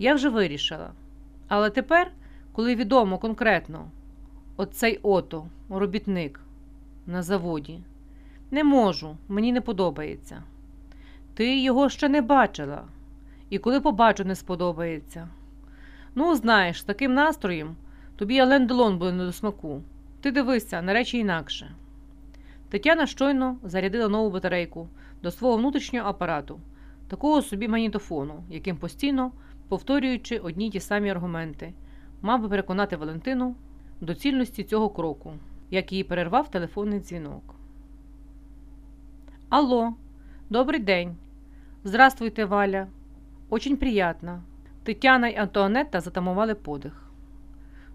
Я вже вирішила. Але тепер, коли відомо конкретно, оцей ото, робітник на заводі, не можу, мені не подобається. Ти його ще не бачила, і коли побачу, не сподобається. Ну, знаєш, з таким настроєм тобі Ален Делон буде не до смаку. Ти дивися на речі інакше. Тетяна щойно зарядила нову батарейку до свого внутрішнього апарату, такого собі магнітофону, яким постійно, повторюючи одні й ті самі аргументи, мав би переконати Валентину до цільності цього кроку, як її перервав телефонний дзвінок. Алло, добрий день. Здравствуйте, Валя. Очень приятно. Тетяна й Антуанетта затамували подих.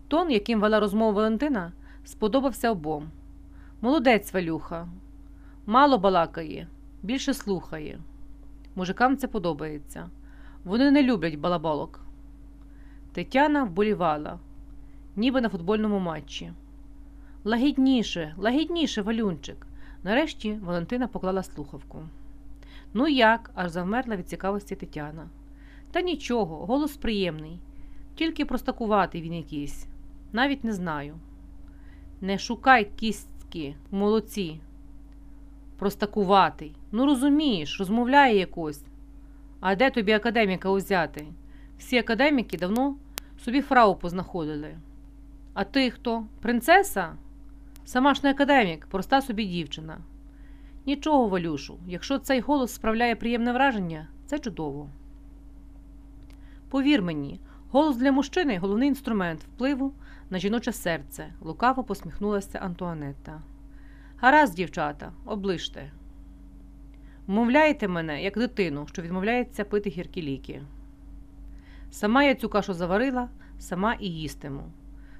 Тон, яким вела розмову Валентина, сподобався обом. Молодець, Валюха. Мало балакає, більше слухає. Мужикам це подобається. Вони не люблять балаболок. Тетяна вболівала, ніби на футбольному матчі. Лагідніше, лагідніше, Валюнчик. Нарешті Валентина поклала слухавку. Ну як? аж завмерла від цікавості Тетяна. Та нічого, голос приємний, тільки простакуватий він якийсь. Навіть не знаю. Не шукай кістки, молодці. Простакуватий. Ну, розумієш, розмовляє якось. А де тобі академіка узяти? Всі академіки давно собі фрау познаходили. А ти хто? Принцеса? Сама ж не академік, проста собі дівчина. Нічого, Валюшу, якщо цей голос справляє приємне враження, це чудово. Повір мені, голос для мужчини головний інструмент впливу на жіноче серце, лукаво посміхнулася Антуанетта. Гаразд, дівчата, оближте. Вмовляєте мене, як дитину, що відмовляється пити гіркі ліки. Сама я цю кашу заварила, сама і їстиму.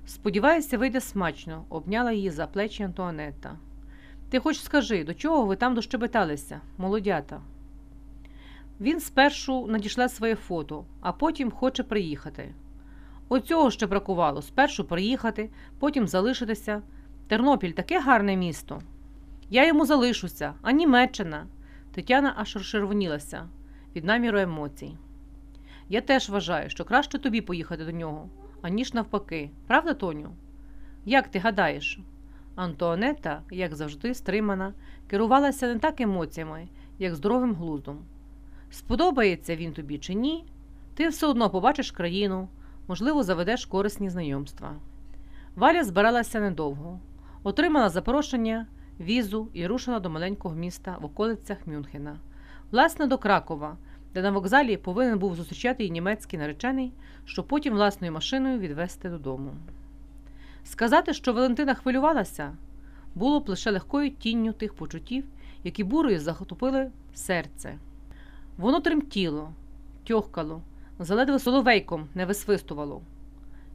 Сподіваюся, вийде смачно, обняла її за плечі Антуанетта. Ти хоч скажи, до чого ви там дощебеталися, молодята? Він спершу надійшла своє фото, а потім хоче приїхати. Оцього ще бракувало спершу приїхати, потім залишитися. Тернопіль таке гарне місто. Я йому залишуся, а Німеччина. Тетяна аж розчервонілася від наміру емоцій. Я теж вважаю, що краще тобі поїхати до нього, аніж навпаки. Правда, Тоню? Як ти гадаєш? Антуанетта, як завжди, стримана, керувалася не так емоціями, як здоровим глуздом. Сподобається він тобі чи ні, ти все одно побачиш країну, можливо, заведеш корисні знайомства. Валя збиралася недовго, отримала запрошення, візу і рушила до маленького міста в околицях Мюнхена, власне, до Кракова, де на вокзалі повинен був зустрічати її німецький наречений, щоб потім власною машиною відвезти додому. Сказати, що Валентина хвилювалася, було б лише легкою тінню тих почуттів, які бурою захопили серце. Воно тремтіло, тьохкало, заледве соловейком не висвистувало.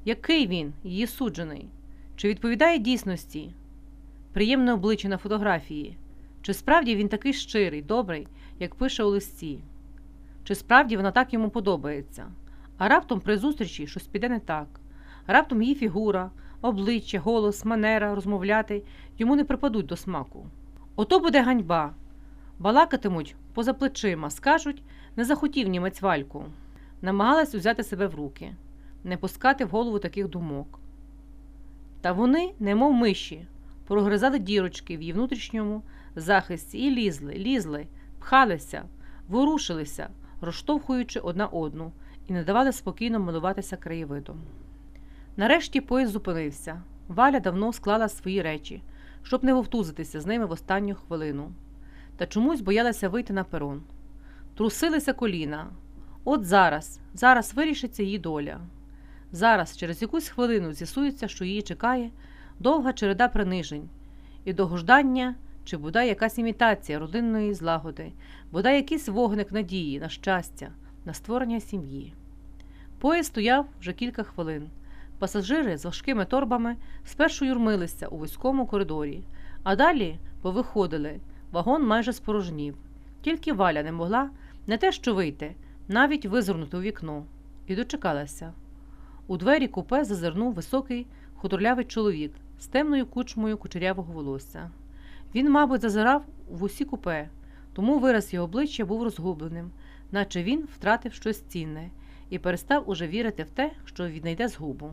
Який він, її суджений? Чи відповідає дійсності? Приємне обличчя на фотографії? Чи справді він такий щирий, добрий, як пише у листі? Чи справді вона так йому подобається? А раптом при зустрічі щось піде не так, раптом її фігура, обличчя, голос, манера розмовляти йому не припадуть до смаку. Ото буде ганьба. Балакатимуть поза плечима, скажуть, не захотів німець вальку. Намагалась узяти себе в руки, не пускати в голову таких думок. Та вони, немов миші, прогризали дірочки в її внутрішньому захисті і лізли, лізли, пхалися, ворушилися, розштовхуючи одна одну, і не давали спокійно милуватися краєвидом. Нарешті поїзд зупинився. Валя давно склала свої речі, щоб не вовтузитися з ними в останню хвилину, та чомусь боялася вийти на перон. Трусилися коліна. От зараз, зараз вирішиться її доля. Зараз, через якусь хвилину, з'ясується, що її чекає довга череда принижень і догождання, чи бодай якась імітація родинної злагоди, бодай якийсь вогник надії на щастя, на створення сім'ї. Поїзд стояв вже кілька хвилин. Пасажири з важкими торбами спершу юрмилися у вузькому коридорі, а далі повиходили, вагон майже спорожнів. Тільки валя не могла не те що вийти, навіть визирнути у вікно, і дочекалася. У двері купе зазирнув високий худорлявий чоловік з темною кучмою кучерявого волосся. Він, мабуть, зазирав в усі купе, тому вираз його обличчя був розгубленим, наче він втратив щось цінне, і перестав уже вірити в те, що віднайде згубу.